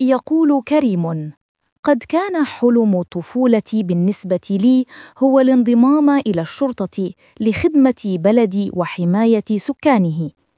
يقول كريم قد كان حلم طفولتي بالنسبة لي هو الانضمام إلى الشرطة لخدمة بلدي وحماية سكانه.